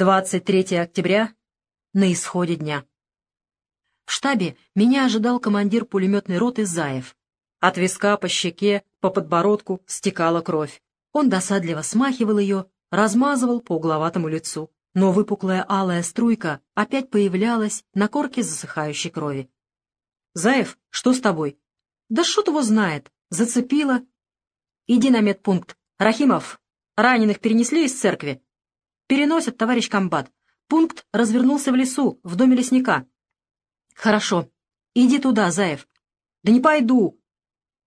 23 октября, на исходе дня. В штабе меня ожидал командир пулеметной роты Заев. От виска по щеке, по подбородку стекала кровь. Он досадливо смахивал ее, размазывал по угловатому лицу. Но выпуклая алая струйка опять появлялась на корке засыхающей крови. «Заев, что с тобой?» «Да шут его знает. Зацепило». «Иди на медпункт. Рахимов, раненых перенесли из церкви?» «Переносят, товарищ комбат. Пункт развернулся в лесу, в доме лесника». «Хорошо. Иди туда, Заев». «Да не пойду!»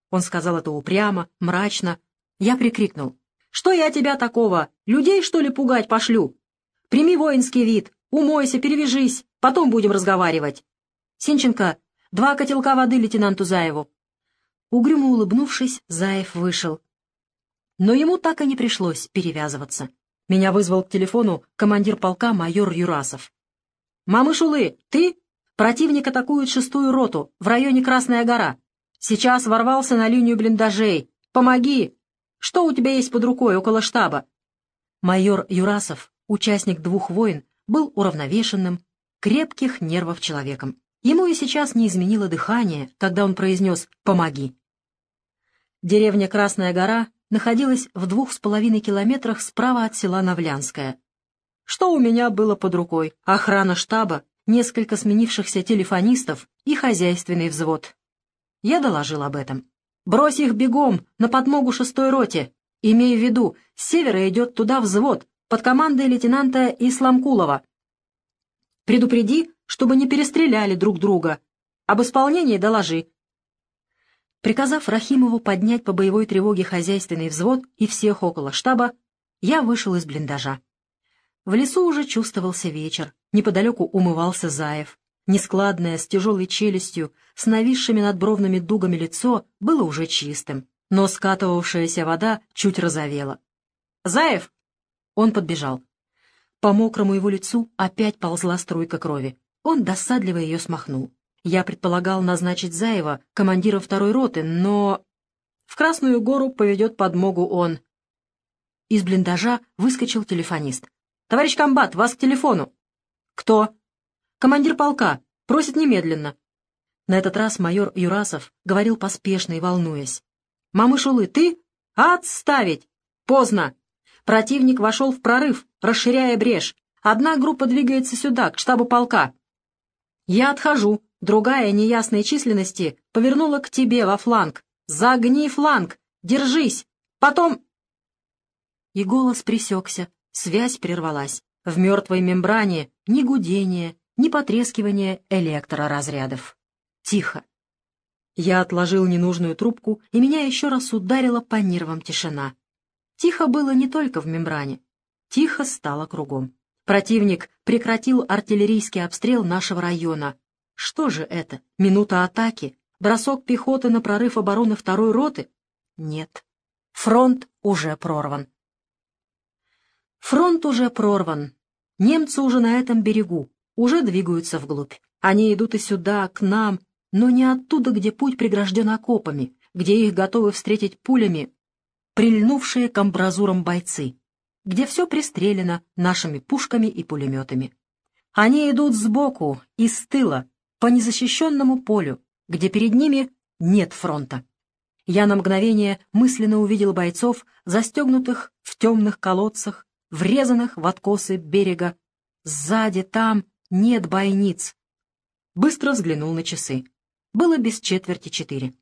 Он сказал это упрямо, мрачно. Я прикрикнул. «Что я тебя такого? Людей, что ли, пугать пошлю? Прими воинский вид, умойся, перевяжись, потом будем разговаривать. Синченко, два котелка воды лейтенанту Заеву». Угрюмо улыбнувшись, Заев вышел. Но ему так и не пришлось перевязываться. Меня вызвал к телефону командир полка майор Юрасов. «Мамышулы, ты? Противник атакует шестую роту в районе Красная гора. Сейчас ворвался на линию блиндажей. Помоги! Что у тебя есть под рукой около штаба?» Майор Юрасов, участник двух войн, был уравновешенным, крепких нервов человеком. Ему и сейчас не изменило дыхание, когда он произнес «помоги». Деревня Красная гора находилась в двух с половиной километрах справа от села Навлянское. Что у меня было под рукой? Охрана штаба, несколько сменившихся телефонистов и хозяйственный взвод. Я доложил об этом. «Брось их бегом на подмогу шестой роте. Имей в виду, с севера идет туда взвод под командой лейтенанта Исламкулова. Предупреди, чтобы не перестреляли друг друга. Об исполнении доложи. Приказав Рахимову поднять по боевой тревоге хозяйственный взвод и всех около штаба, я вышел из блиндажа. В лесу уже чувствовался вечер, неподалеку умывался Заев. Нескладное, с тяжелой челюстью, с нависшими над бровными дугами лицо было уже чистым, но скатывавшаяся вода чуть розовела. «Заев!» Он подбежал. По мокрому его лицу опять ползла струйка крови. Он досадливо ее смахнул. Я предполагал назначить Заева командира второй роты, но... В Красную гору поведет подмогу он. Из блиндажа выскочил телефонист. «Товарищ комбат, вас к телефону!» «Кто?» «Командир полка. Просит немедленно». На этот раз майор Юрасов говорил поспешно и волнуясь. «Мамышулы, ты? Отставить! Поздно! Противник вошел в прорыв, расширяя брешь. Одна группа двигается сюда, к штабу полка. Я отхожу, Другая неясной численности повернула к тебе во фланг. «Загни фланг! Держись! Потом...» И голос присекся, связь прервалась. В мертвой мембране ни гудение, ни потрескивание электроразрядов. Тихо. Я отложил ненужную трубку, и меня еще раз ударила по нервам тишина. Тихо было не только в мембране. Тихо стало кругом. Противник прекратил артиллерийский обстрел нашего района, что же это? Минута атаки? Бросок пехоты на прорыв обороны второй роты? Нет. Фронт уже прорван. Фронт уже прорван. Немцы уже на этом берегу, уже двигаются вглубь. Они идут и сюда, к нам, но не оттуда, где путь прегражден окопами, где их готовы встретить пулями прильнувшие к амбразурам бойцы, где все пристрелено нашими пушками и пулеметами. Они идут сбоку, из тыла, по незащищенному полю, где перед ними нет фронта. Я на мгновение мысленно увидел бойцов, застегнутых в темных колодцах, врезанных в откосы берега. Сзади там нет бойниц. Быстро взглянул на часы. Было без четверти четыре.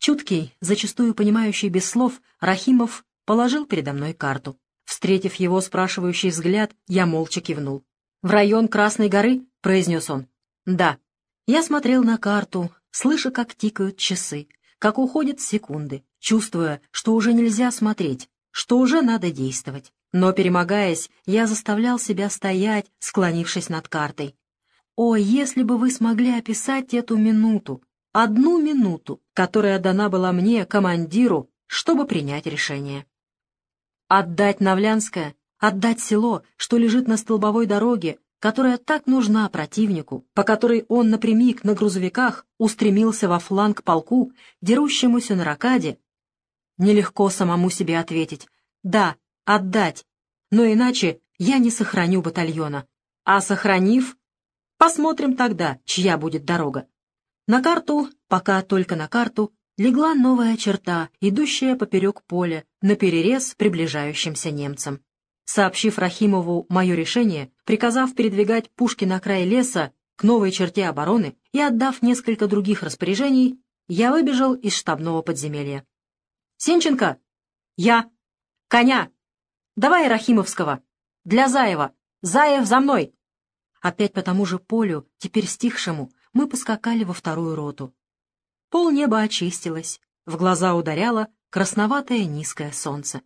Чуткий, зачастую понимающий без слов, Рахимов положил передо мной карту. Встретив его спрашивающий взгляд, я молча кивнул. «В район Красной горы?» — произнес он. «Да». Я смотрел на карту, слыша, как тикают часы, как уходят секунды, чувствуя, что уже нельзя смотреть, что уже надо действовать. Но, перемогаясь, я заставлял себя стоять, склонившись над картой. О, если бы вы смогли описать эту минуту, одну минуту, которая дана была мне, командиру, чтобы принять решение. Отдать Навлянское, отдать село, что лежит на столбовой дороге, которая так нужна противнику, по которой он напрямик на грузовиках устремился во фланг полку, дерущемуся на ракаде, нелегко самому себе ответить «да, отдать», но иначе я не сохраню батальона. А сохранив, посмотрим тогда, чья будет дорога. На карту, пока только на карту, легла новая черта, идущая поперек поля, на перерез приближающимся немцам. Сообщив Рахимову мое решение, приказав передвигать пушки на край леса к новой черте обороны и отдав несколько других распоряжений, я выбежал из штабного подземелья. «Сенченко!» «Я!» «Коня!» «Давай Рахимовского!» «Для Заева!» «Заев за мной!» Опять по тому же полю, теперь стихшему, мы поскакали во вторую роту. Пол неба очистилось, в глаза ударяло красноватое низкое солнце.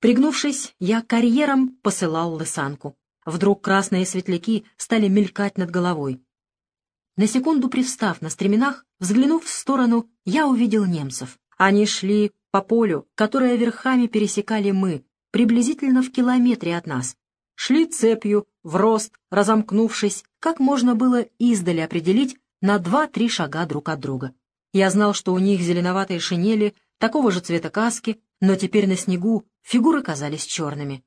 Пригнувшись, я карьером посылал лысанку. Вдруг красные светляки стали мелькать над головой. На секунду привстав на стременах, взглянув в сторону, я увидел немцев. Они шли по полю, которое верхами пересекали мы, приблизительно в километре от нас. Шли цепью, в рост, разомкнувшись, как можно было издали определить на два-три шага друг от друга. Я знал, что у них зеленоватые шинели, такого же цвета каски, но теперь на снегу фигуры казались черными.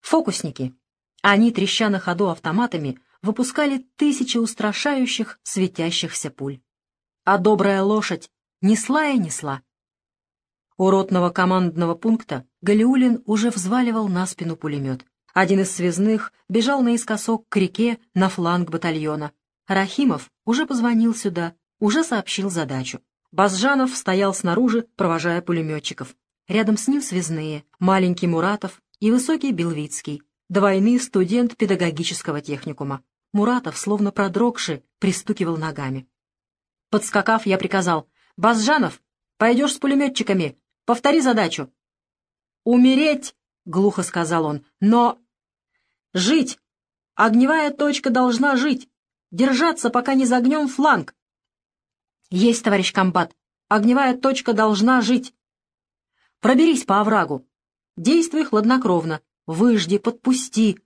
Фокусники. Они, треща на ходу автоматами, выпускали тысячи устрашающих, светящихся пуль. А добрая лошадь несла и несла. У ротного командного пункта Галиулин уже взваливал на спину пулемет. Один из связных бежал наискосок к реке на фланг батальона. Рахимов уже позвонил сюда, уже сообщил задачу. Базжанов стоял снаружи, провожая пулеметчиков. Рядом с ним связные, маленький Муратов и высокий Белвицкий, двойный студент педагогического техникума. Муратов, словно продрогший, пристукивал ногами. Подскакав, я приказал, «Базжанов, пойдешь с пулеметчиками, повтори задачу». «Умереть!» — глухо сказал он, — «но...» «Жить! Огневая точка должна жить! Держаться, пока не загнем фланг!» «Есть, товарищ комбат! Огневая точка должна жить!» «Проберись по оврагу! Действуй хладнокровно! Выжди, подпусти!»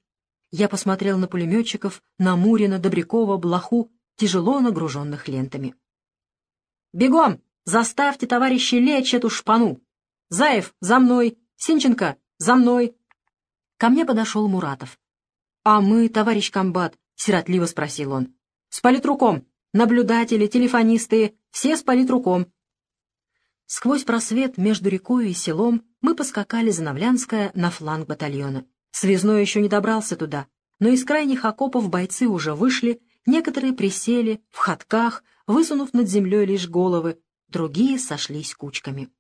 Я посмотрел на пулеметчиков, на Мурина, Добрякова, Блоху, тяжело нагруженных лентами. «Бегом! Заставьте, товарищи, лечь эту шпану! Заев, за мной! Синченко, за мной!» Ко мне подошел Муратов. «А мы, товарищ комбат?» — сиротливо спросил он. «С политруком! Наблюдатели, телефонисты, все с политруком!» Сквозь просвет между рекой и селом мы поскакали за Новлянское на фланг батальона. Связной еще не добрался туда, но из крайних окопов бойцы уже вышли, некоторые присели в ходках, высунув над землей лишь головы, другие сошлись кучками.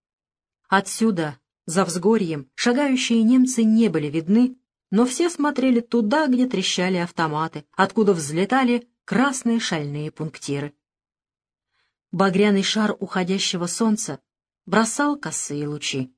Отсюда, за взгорьем, шагающие немцы не были видны, но все смотрели туда, где трещали автоматы, откуда взлетали красные шальные пунктиры. Багряный шар уходящего солнца бросал косые лучи.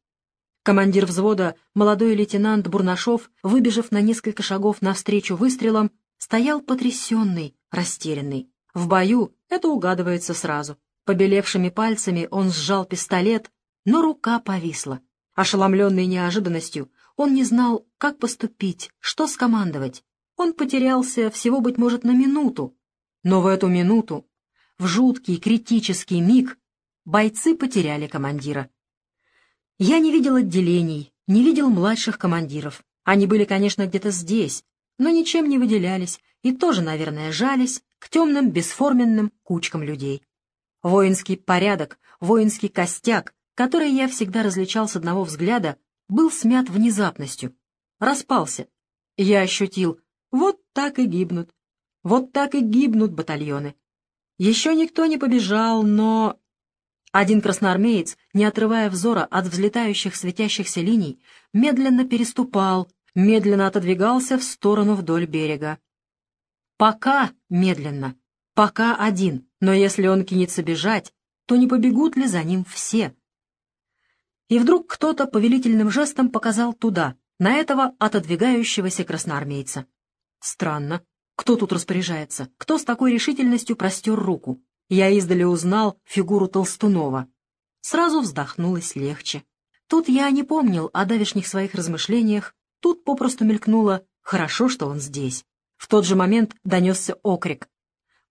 Командир взвода, молодой лейтенант Бурнашов, выбежав на несколько шагов навстречу выстрелам, стоял потрясенный, растерянный. В бою это угадывается сразу. Побелевшими пальцами он сжал пистолет, но рука повисла. Ошеломленный неожиданностью, он не знал, как поступить, что скомандовать. Он потерялся всего, быть может, на минуту. Но в эту минуту, в жуткий критический миг, бойцы потеряли командира. Я не видел отделений, не видел младших командиров. Они были, конечно, где-то здесь, но ничем не выделялись и тоже, наверное, жались к темным бесформенным кучкам людей. Воинский порядок, воинский костяк, который я всегда различал с одного взгляда, был смят внезапностью, распался. Я ощутил, вот так и гибнут, вот так и гибнут батальоны. Еще никто не побежал, но один красноармеец, не отрывая взора от взлетающих светящихся линий, медленно переступал, медленно отодвигался в сторону вдоль берега. Пока медленно, пока один, но если он кинется бежать, то не побегут ли за ним все? И вдруг кто-то повелительным жестом показал туда, на этого отодвигающегося красноармейца. Странно. Кто тут распоряжается? Кто с такой решительностью простер руку? Я издали узнал фигуру Толстунова. Сразу вздохнулось легче. Тут я не помнил о давешних своих размышлениях, тут попросту мелькнуло «хорошо, что он здесь». В тот же момент донесся окрик.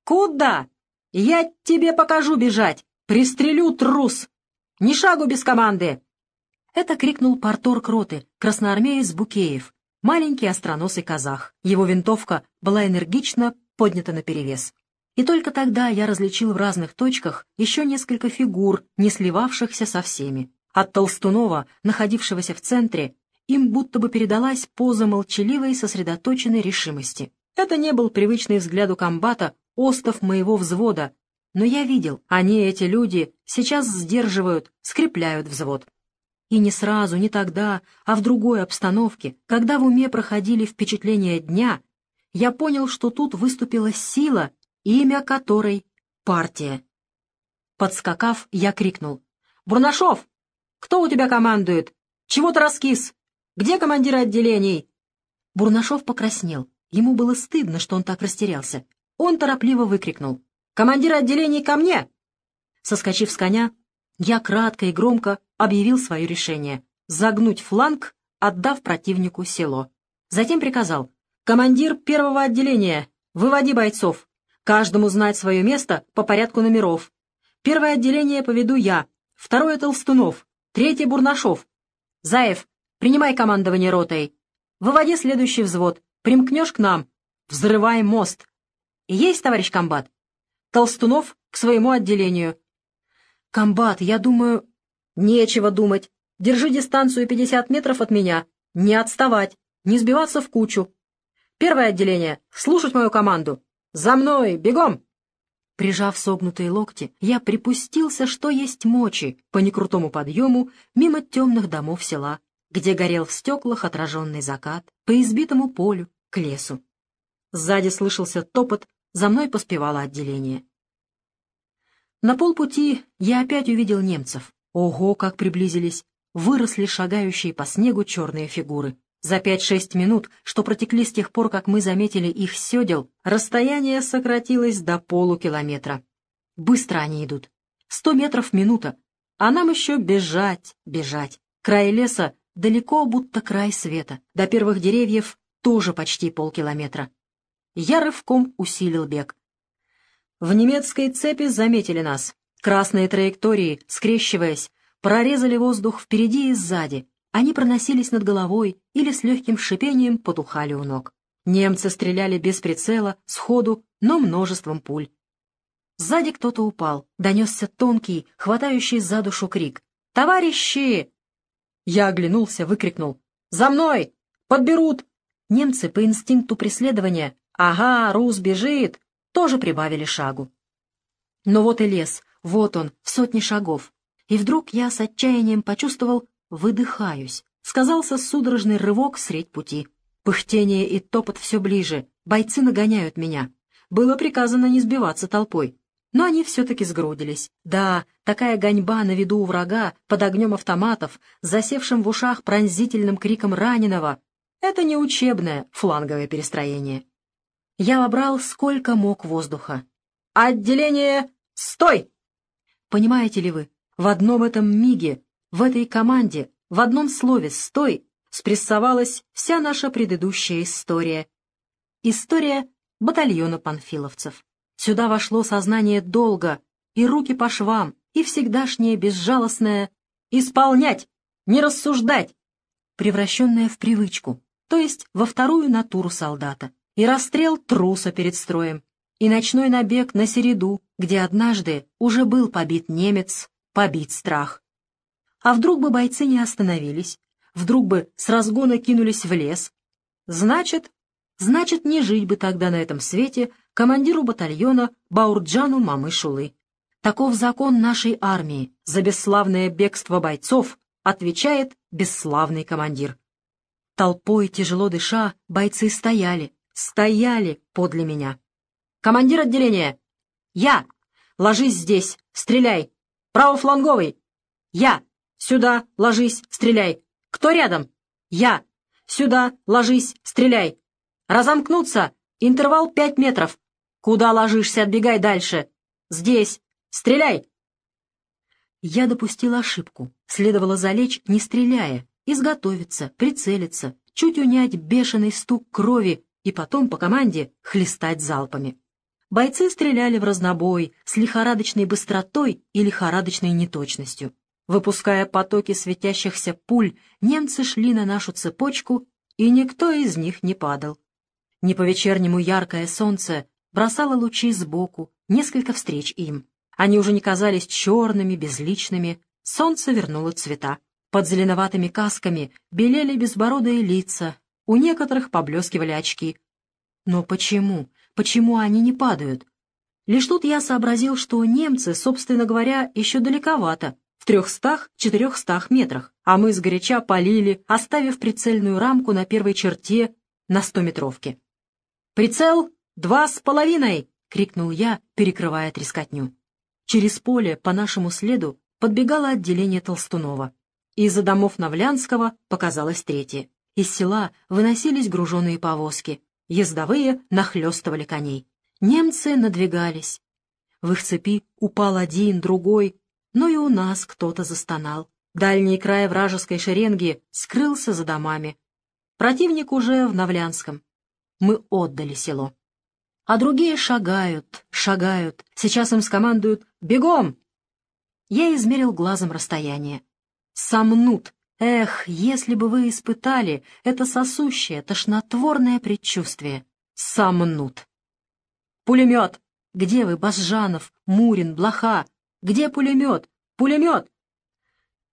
«Куда? Я тебе покажу бежать! Пристрелю, трус! Ни шагу без команды!» Это крикнул порторг роты, красноармеец Букеев, маленький остроносый казах. Его винтовка была энергично поднята наперевес. И только тогда я различил в разных точках еще несколько фигур, не сливавшихся со всеми. От Толстунова, находившегося в центре, им будто бы передалась поза молчаливой сосредоточенной решимости. Это не был привычный взгляду комбата остов моего взвода, но я видел, они, эти люди, сейчас сдерживают, скрепляют взвод. И не сразу, не тогда, а в другой обстановке, когда в уме проходили впечатления дня, я понял, что тут выступила сила, имя которой — партия. Подскакав, я крикнул. «Бурнашов! Кто у тебя командует? Чего ты раскис? Где командиры отделений?» Бурнашов покраснел. Ему было стыдно, что он так растерялся. Он торопливо выкрикнул. «Командир отделений ко мне!» Соскочив с коня, я кратко и громко объявил свое решение — загнуть фланг, отдав противнику село. Затем приказал «Командир первого отделения, выводи бойцов, каждому знать свое место по порядку номеров. Первое отделение поведу я, второе — Толстунов, третье — Бурнашов. Заев, принимай командование ротой. Выводи следующий взвод, примкнешь к нам. Взрывай мост. Есть, товарищ комбат?» Толстунов к своему отделению. «Комбат, я думаю...» «Нечего думать. Держи дистанцию 50 метров от меня. Не отставать. Не сбиваться в кучу. Первое отделение. Слушать мою команду. За мной! Бегом!» Прижав согнутые локти, я припустился, что есть мочи, по некрутому подъему мимо темных домов села, где горел в стеклах отраженный закат, по избитому полю, к лесу. Сзади слышался топот, за мной поспевало отделение. На полпути я опять увидел немцев. Ого, как приблизились! Выросли шагающие по снегу черные фигуры. За пять-шесть минут, что протекли с тех пор, как мы заметили их седел, расстояние сократилось до полукилометра. Быстро они идут. Сто метров в минута. А нам еще бежать, бежать. Край леса далеко, будто край света. До первых деревьев тоже почти полкилометра я рывком усилил бег. В немецкой цепи заметили нас. Красные траектории, скрещиваясь, прорезали воздух впереди и сзади. Они проносились над головой или с легким шипением потухали у ног. Немцы стреляли без прицела, сходу, но множеством пуль. Сзади кто-то упал. Донесся тонкий, хватающий за душу крик. «Товарищи!» Я оглянулся, выкрикнул. «За мной! Подберут!» Немцы по инстинкту преследования «Ага, Рус бежит!» тоже прибавили шагу. Но вот и лес, вот он, в сотни шагов. И вдруг я с отчаянием почувствовал «выдыхаюсь». Сказался судорожный рывок средь пути. Пыхтение и топот все ближе, бойцы нагоняют меня. Было приказано не сбиваться толпой. Но они все-таки сгрудились. Да, такая гоньба на виду у врага, под огнем автоматов, засевшим в ушах пронзительным криком раненого — это не учебное фланговое перестроение. Я вобрал сколько мог воздуха. «Отделение! Стой!» Понимаете ли вы, в одном этом миге, в этой команде, в одном слове «стой» спрессовалась вся наша предыдущая история. История батальона панфиловцев. Сюда вошло сознание долга, и руки по швам, и всегдашнее безжалостное «исполнять, не рассуждать», превращенное в привычку, то есть во вторую натуру солдата и расстрел труса перед строем, и ночной набег на Середу, где однажды уже был побит немец, побит страх. А вдруг бы бойцы не остановились, вдруг бы с разгона кинулись в лес? Значит, значит, не жить бы тогда на этом свете командиру батальона Баурджану Мамышулы. Таков закон нашей армии. За бесславное бегство бойцов отвечает бесславный командир. Толпой, тяжело дыша, бойцы стояли, стояли подле меня. «Командир отделения!» «Я! Ложись здесь! Стреляй! Правофланговый! Я! Сюда! Ложись! Стреляй! Кто рядом? Я! Сюда! Ложись! Стреляй! Разомкнуться! Интервал пять метров! Куда ложишься? Отбегай дальше! Здесь! Стреляй!» Я допустил ошибку. Следовало залечь, не стреляя, изготовиться, прицелиться, чуть унять бешеный стук крови и потом по команде хлестать залпами. Бойцы стреляли в разнобой с лихорадочной быстротой и лихорадочной неточностью. Выпуская потоки светящихся пуль, немцы шли на нашу цепочку и никто из них не падал. Не по-вечернему яркое солнце бросало лучи сбоку, несколько встреч им. Они уже не казались черными, безличными, солнце вернуло цвета. Под зеленоватыми касками белели безбородые лица, у некоторых поблескивали очки. Но почему? Почему они не падают? Лишь тут я сообразил, что немцы, собственно говоря, еще далековато, в трехстах-четырехстах метрах, а мы сгоряча полили, оставив прицельную рамку на первой черте на стометровке. «Прицел два с половиной!» — крикнул я, перекрывая трескотню. Через поле по нашему следу подбегало отделение Толстунова. Из-за домов Навлянского показалось третье. Из села выносились груженные повозки. Ездовые нахлестывали коней. Немцы надвигались. В их цепи упал один, другой, но и у нас кто-то застонал. Дальний край вражеской шеренги скрылся за домами. Противник уже в Навлянском. Мы отдали село. А другие шагают, шагают. Сейчас им скомандуют «Бегом!». Я измерил глазом расстояние. Сомнут. Эх, если бы вы испытали это сосущее, тошнотворное предчувствие. Сомнут. Пулемет! Где вы, Базжанов, Мурин, Блоха? Где пулемет? Пулемет!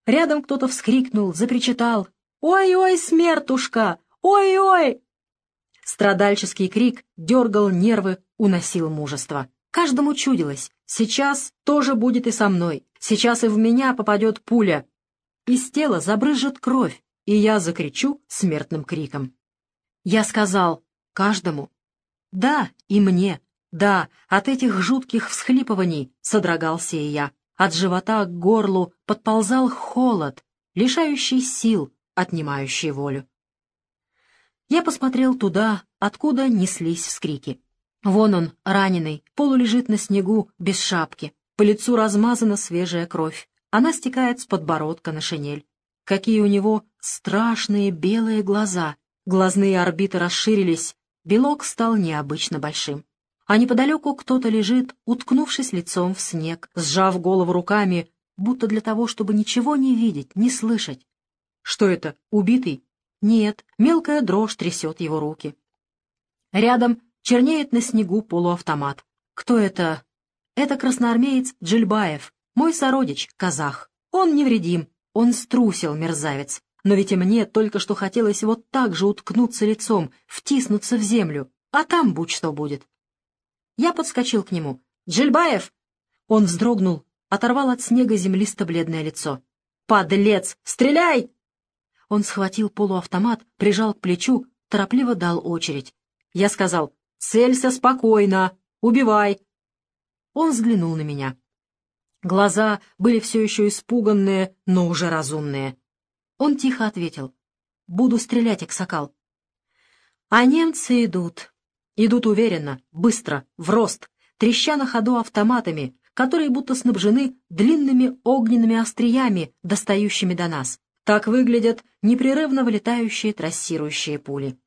Рядом кто-то вскрикнул, запричитал. «Ой-ой, смертушка! Ой-ой!» Страдальческий крик дергал нервы, уносил мужество. Каждому чудилось. Сейчас тоже будет и со мной. Сейчас и в меня попадет пуля. Из тела забрызжет кровь, и я закричу смертным криком. Я сказал каждому. Да, и мне. Да, от этих жутких всхлипываний содрогался и я. От живота к горлу подползал холод, лишающий сил, отнимающий волю. Я посмотрел туда, откуда неслись вскрики. Вон он, раненый, полулежит на снегу, без шапки. По лицу размазана свежая кровь. Она стекает с подбородка на шинель. Какие у него страшные белые глаза. Глазные орбиты расширились, белок стал необычно большим а неподалеку кто-то лежит, уткнувшись лицом в снег, сжав голову руками, будто для того, чтобы ничего не видеть, не слышать. Что это, убитый? Нет, мелкая дрожь трясет его руки. Рядом чернеет на снегу полуавтомат. Кто это? Это красноармеец Джильбаев, мой сородич, казах. Он невредим, он струсил, мерзавец. Но ведь и мне только что хотелось вот так же уткнуться лицом, втиснуться в землю, а там будь что будет. Я подскочил к нему. «Джильбаев!» Он вздрогнул, оторвал от снега землисто-бледное лицо. «Подлец! Стреляй!» Он схватил полуавтомат, прижал к плечу, торопливо дал очередь. Я сказал «Целься спокойно! Убивай!» Он взглянул на меня. Глаза были все еще испуганные, но уже разумные. Он тихо ответил «Буду стрелять, Аксакал». А немцы идут. Идут уверенно, быстро, в рост, треща на ходу автоматами, которые будто снабжены длинными огненными остриями, достающими до нас. Так выглядят непрерывно вылетающие трассирующие пули.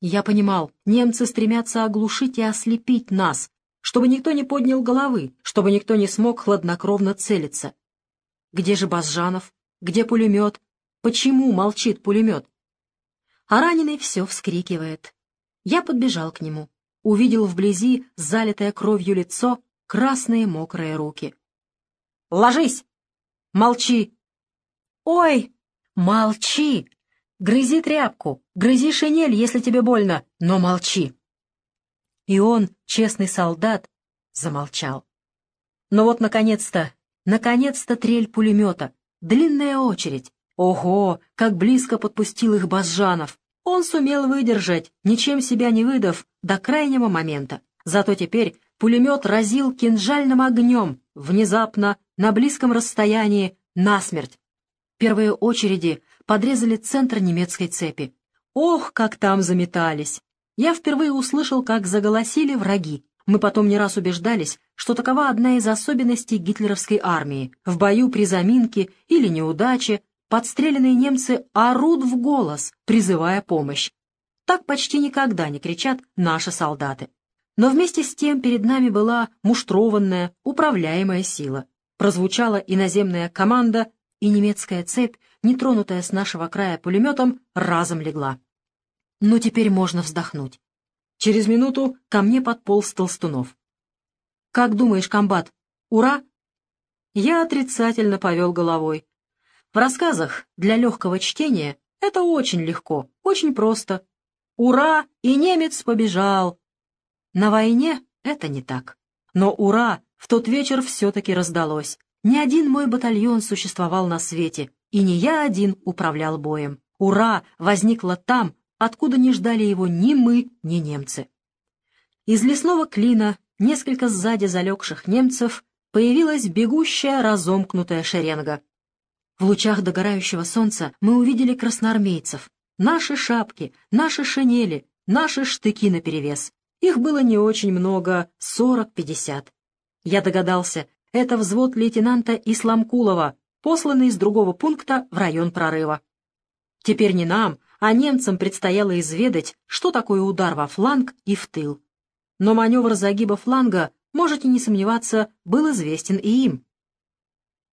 Я понимал, немцы стремятся оглушить и ослепить нас, чтобы никто не поднял головы, чтобы никто не смог хладнокровно целиться. Где же Базжанов? Где пулемет? Почему молчит пулемет? А раненый все вскрикивает. Я подбежал к нему, увидел вблизи залитое кровью лицо, красные мокрые руки. «Ложись! Молчи!» «Ой! Молчи! Грызи тряпку, грызи шинель, если тебе больно, но молчи!» И он, честный солдат, замолчал. Но вот, наконец-то, наконец-то трель пулемета, длинная очередь. Ого, как близко подпустил их Базжанов! Он сумел выдержать, ничем себя не выдав, до крайнего момента. Зато теперь пулемет разил кинжальным огнем, внезапно, на близком расстоянии, насмерть. Первые очереди подрезали центр немецкой цепи. Ох, как там заметались! Я впервые услышал, как заголосили враги. Мы потом не раз убеждались, что такова одна из особенностей гитлеровской армии. В бою при заминке или неудаче подстреленные немцы орут в голос, призывая помощь. Так почти никогда не кричат наши солдаты. Но вместе с тем перед нами была муштрованная, управляемая сила. Прозвучала иноземная команда, и немецкая цепь, нетронутая с нашего края пулеметом, разом легла. Ну, теперь можно вздохнуть. Через минуту ко мне подполз Толстунов. «Как думаешь, комбат, ура?» Я отрицательно повел головой. В рассказах для легкого чтения это очень легко, очень просто. Ура! И немец побежал. На войне это не так. Но ура! В тот вечер все-таки раздалось. Ни один мой батальон существовал на свете, и не я один управлял боем. Ура! возникло там, откуда не ждали его ни мы, ни немцы. Из лесного клина, несколько сзади залегших немцев, появилась бегущая разомкнутая шеренга. В лучах догорающего солнца мы увидели красноармейцев. Наши шапки, наши шинели, наши штыки наперевес. Их было не очень много, сорок-пятьдесят. Я догадался, это взвод лейтенанта Исламкулова, посланный из другого пункта в район прорыва. Теперь не нам, а немцам предстояло изведать, что такое удар во фланг и в тыл. Но маневр загиба фланга, можете не сомневаться, был известен и им.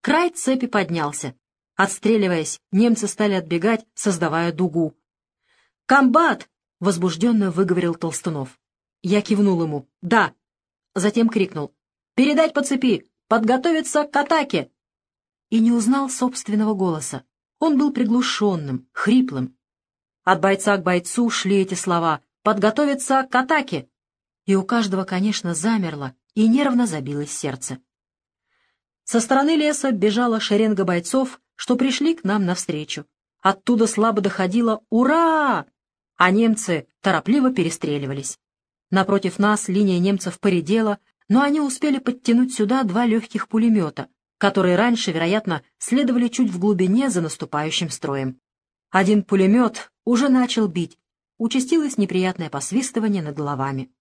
Край цепи поднялся. Отстреливаясь, немцы стали отбегать, создавая дугу. «Комбат!» — возбужденно выговорил Толстунов. Я кивнул ему. «Да». Затем крикнул. «Передать по цепи! Подготовиться к атаке!» И не узнал собственного голоса. Он был приглушенным, хриплым. От бойца к бойцу шли эти слова «Подготовиться к атаке!» И у каждого, конечно, замерло и нервно забилось сердце. Со стороны леса бежала шеренга бойцов, что пришли к нам навстречу. Оттуда слабо доходило «Ура!», а немцы торопливо перестреливались. Напротив нас линия немцев поредела, но они успели подтянуть сюда два легких пулемета, которые раньше, вероятно, следовали чуть в глубине за наступающим строем. Один пулемет уже начал бить, участилось неприятное посвистывание над головами.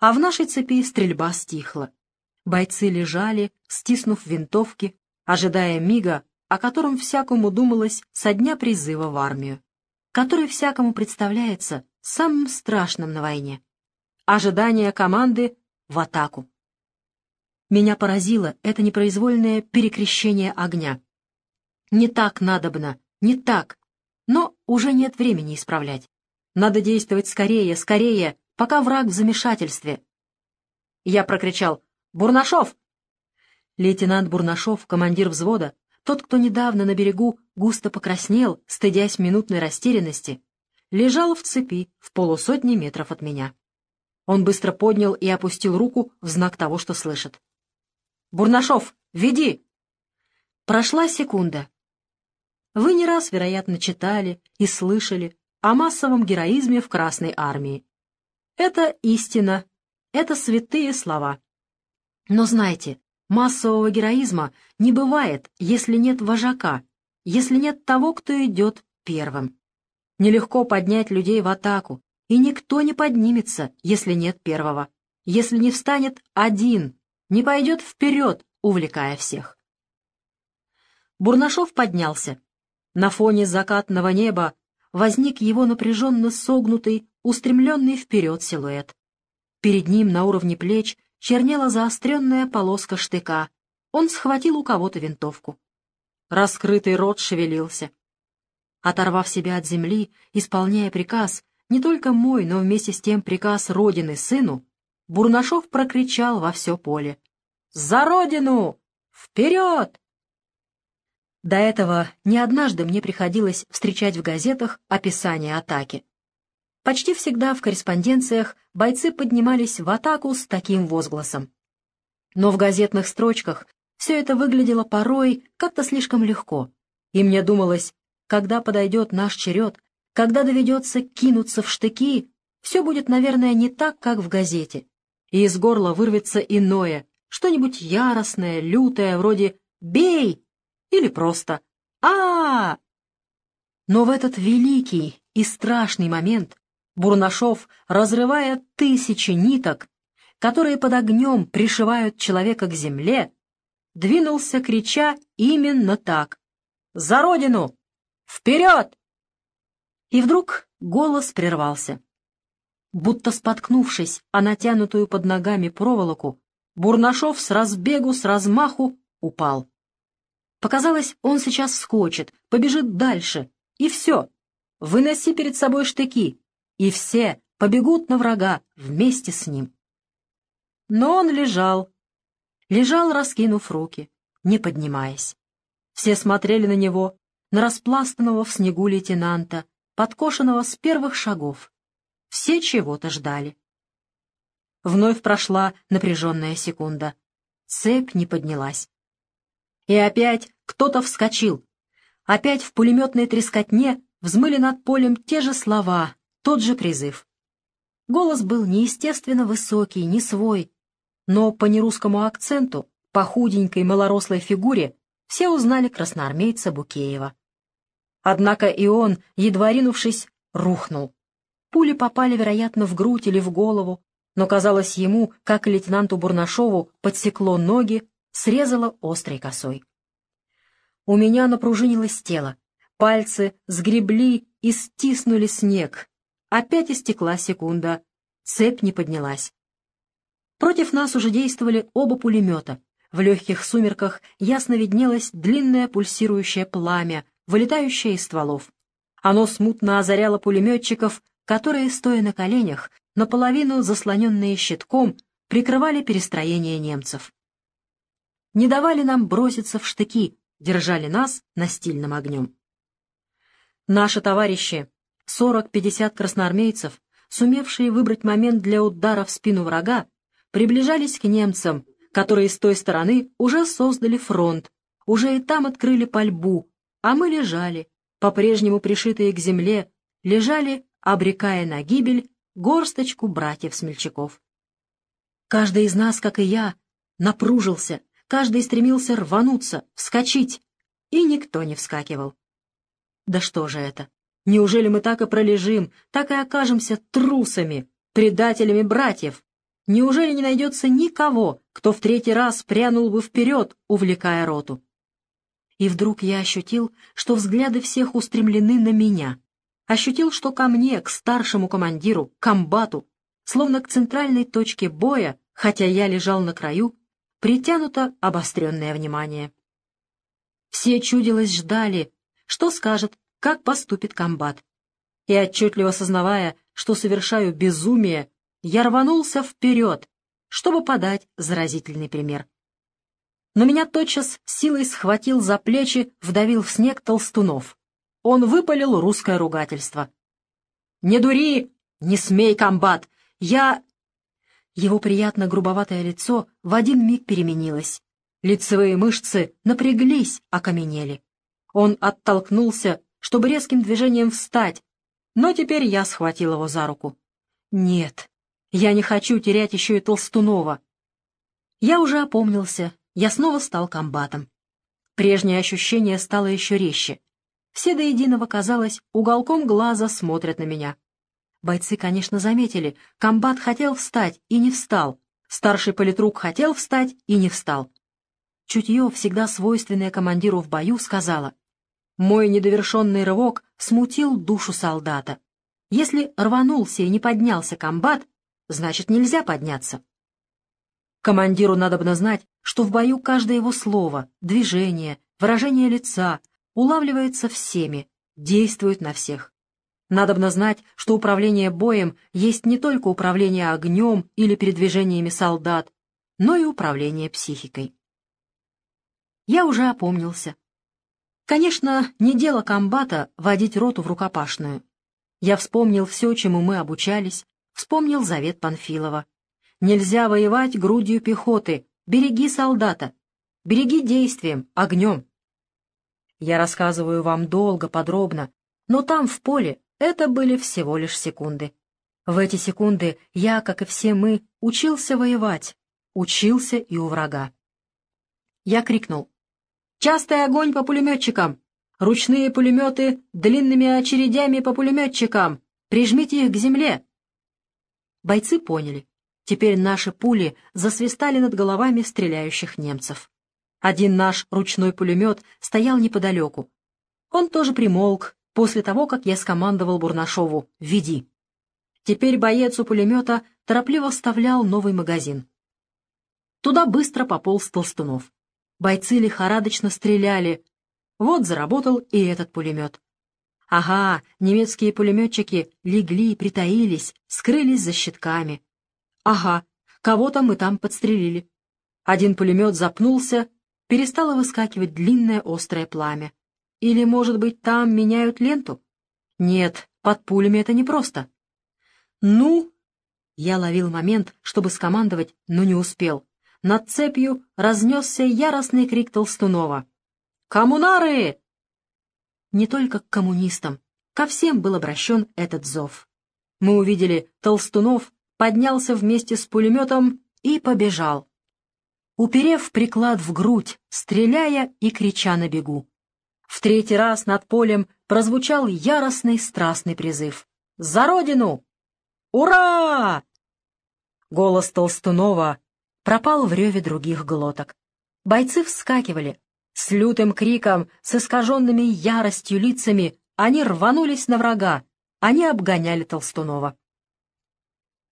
А в нашей цепи стрельба стихла. Бойцы лежали, стиснув винтовки, ожидая мига, о котором всякому думалось со дня призыва в армию, который всякому представляется самым страшным на войне. Ожидание команды в атаку. Меня поразило это непроизвольное перекрещение огня. Не так надобно, не так, но уже нет времени исправлять. Надо действовать скорее, скорее, пока враг в замешательстве. Я прокричал «Бурнашов!» Лейтенант Бурнашов, командир взвода, тот, кто недавно на берегу густо покраснел, стыдясь минутной растерянности, лежал в цепи в полусотни метров от меня. Он быстро поднял и опустил руку в знак того, что слышит. «Бурнашов, веди!» Прошла секунда. Вы не раз, вероятно, читали и слышали о массовом героизме в Красной Армии. Это истина, это святые слова. Но знайте, Массового героизма не бывает, если нет вожака, если нет того, кто идет первым. Нелегко поднять людей в атаку, и никто не поднимется, если нет первого, если не встанет один, не пойдет вперед, увлекая всех. Бурнашов поднялся. На фоне закатного неба возник его напряженно согнутый, устремленный вперед силуэт. Перед ним на уровне плеч чернела заостренная полоска штыка. Он схватил у кого-то винтовку. Раскрытый рот шевелился. Оторвав себя от земли, исполняя приказ, не только мой, но вместе с тем приказ Родины сыну, Бурнашов прокричал во все поле. «За Родину! Вперед!» До этого не однажды мне приходилось встречать в газетах описание атаки. Почти всегда в корреспонденциях бойцы поднимались в атаку с таким возгласом. Но в газетных строчках все это выглядело порой как-то слишком легко, и мне думалось, когда подойдет наш черед, когда доведется кинуться в штыки, все будет, наверное, не так, как в газете, и из горла вырвется иное, что-нибудь яростное, лютое, вроде «бей» или просто а, -а, -а Но в этот великий и страшный момент Бурнашов, разрывая тысячи ниток, которые под огнем пришивают человека к земле, двинулся, крича именно так. «За Родину! Вперед!» И вдруг голос прервался. Будто споткнувшись о натянутую под ногами проволоку, Бурнашов с разбегу, с размаху упал. Показалось, он сейчас вскочит, побежит дальше, и все. выноси перед собой штыки, и все побегут на врага вместе с ним. Но он лежал, лежал, раскинув руки, не поднимаясь. Все смотрели на него, на распластанного в снегу лейтенанта, подкошенного с первых шагов. Все чего-то ждали. Вновь прошла напряженная секунда. Цепь не поднялась. И опять кто-то вскочил. Опять в пулеметной трескотне взмыли над полем те же слова, тот же призыв. Голос был неестественно высокий, не свой, но по нерусскому акценту, по худенькой малорослой фигуре, все узнали красноармейца Букеева. Однако и он, едва ринувшись, рухнул. Пули попали, вероятно, в грудь или в голову, но, казалось ему, как лейтенанту Бурнашову, подсекло ноги, срезало острой косой. У меня напружинилось тело, пальцы сгребли и стиснули снег. Опять истекла секунда, цепь не поднялась. Против нас уже действовали оба пулемета. В легких сумерках ясно виднелось длинное пульсирующее пламя, вылетающее из стволов. Оно смутно озаряло пулеметчиков, которые, стоя на коленях, наполовину заслоненные щитком, прикрывали перестроение немцев. Не давали нам броситься в штыки, держали нас настильным огнем. Наши товарищи, 40-50 красноармейцев, сумевшие выбрать момент для удара в спину врага, приближались к немцам, которые с той стороны уже создали фронт, уже и там открыли пальбу, а мы лежали, по-прежнему пришитые к земле, лежали, обрекая на гибель горсточку братьев-смельчаков. Каждый из нас, как и я, напружился, каждый стремился рвануться, вскочить, и никто не вскакивал. Да что же это? Неужели мы так и пролежим, так и окажемся трусами, предателями братьев? Неужели не найдется никого, кто в третий раз прянул бы вперед, увлекая роту? И вдруг я ощутил, что взгляды всех устремлены на меня — ощутил, что ко мне, к старшему командиру, комбату, словно к центральной точке боя, хотя я лежал на краю, притянуто обостренное внимание. Все чудилось ждали, что скажет, как поступит комбат. И отчетливо сознавая, что совершаю безумие, я рванулся вперед, чтобы подать заразительный пример. Но меня тотчас силой схватил за плечи, вдавил в снег Толстунов он выпалил русское ругательство. «Не дури! Не смей, комбат! Я...» Его приятно грубоватое лицо в один миг переменилось. Лицевые мышцы напряглись, окаменели. Он оттолкнулся, чтобы резким движением встать, но теперь я схватил его за руку. «Нет, я не хочу терять еще и Толстунова». Я уже опомнился, я снова стал комбатом. Прежнее ощущение стало еще резче. Все до единого, казалось, уголком глаза смотрят на меня. Бойцы, конечно, заметили, комбат хотел встать и не встал, старший политрук хотел встать и не встал. Чутье, всегда свойственное командиру в бою, сказала, «Мой недовершенный рывок смутил душу солдата. Если рванулся и не поднялся комбат, значит, нельзя подняться». Командиру надо бы знать, что в бою каждое его слово, движение, выражение лица — улавливается всеми, действует на всех. Надобно знать, что управление боем есть не только управление огнем или передвижениями солдат, но и управление психикой. Я уже опомнился. Конечно, не дело комбата водить роту в рукопашную. Я вспомнил все, чему мы обучались, вспомнил завет Панфилова. Нельзя воевать грудью пехоты, береги солдата, береги действием, огнем. Я рассказываю вам долго, подробно, но там, в поле, это были всего лишь секунды. В эти секунды я, как и все мы, учился воевать, учился и у врага. Я крикнул. «Частый огонь по пулеметчикам! Ручные пулеметы длинными очередями по пулеметчикам! Прижмите их к земле!» Бойцы поняли. Теперь наши пули засвистали над головами стреляющих немцев. Один наш ручной пулемет стоял неподалеку. Он тоже примолк после того, как я скомандовал Бурнашову «Веди». Теперь боец у пулемета торопливо вставлял новый магазин. Туда быстро пополз Толстунов. Бойцы лихорадочно стреляли. Вот заработал и этот пулемет. Ага, немецкие пулеметчики легли, притаились, скрылись за щитками. Ага, кого-то мы там подстрелили. Один пулемет запнулся, перестало выскакивать длинное острое пламя. Или, может быть, там меняют ленту? Нет, под пулями это непросто. Ну, я ловил момент, чтобы скомандовать, но не успел. Над цепью разнесся яростный крик Толстунова. «Коммунары!» Не только к коммунистам, ко всем был обращен этот зов. Мы увидели, Толстунов поднялся вместе с пулеметом и побежал. Уперев приклад в грудь, стреляя и крича на бегу. В третий раз над полем прозвучал яростный страстный призыв. «За Родину! Ура!» Голос Толстунова пропал в реве других глоток. Бойцы вскакивали. С лютым криком, с искаженными яростью лицами они рванулись на врага, они обгоняли Толстунова.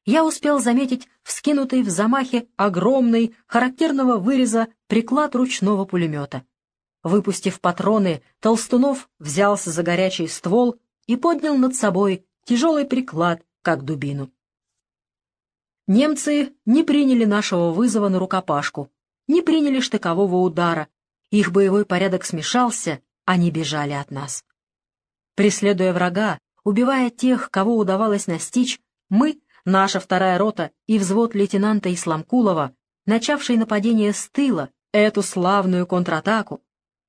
Я успел заметить вскинутый в замахе огромный, характерного выреза приклад ручного пулемета. Выпустив патроны, Толстунов взялся за горячий ствол и поднял над собой тяжелый приклад, как дубину. Немцы не приняли нашего вызова на рукопашку, не приняли штыкового удара. Их боевой порядок смешался, они бежали от нас. Преследуя врага, убивая тех, кого удавалось настичь, мы, наша вторая рота и взвод лейтенанта Исламкулова, начавший нападение с тыла, эту славную контратаку,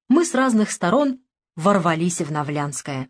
мы с разных сторон ворвались в Навлянское.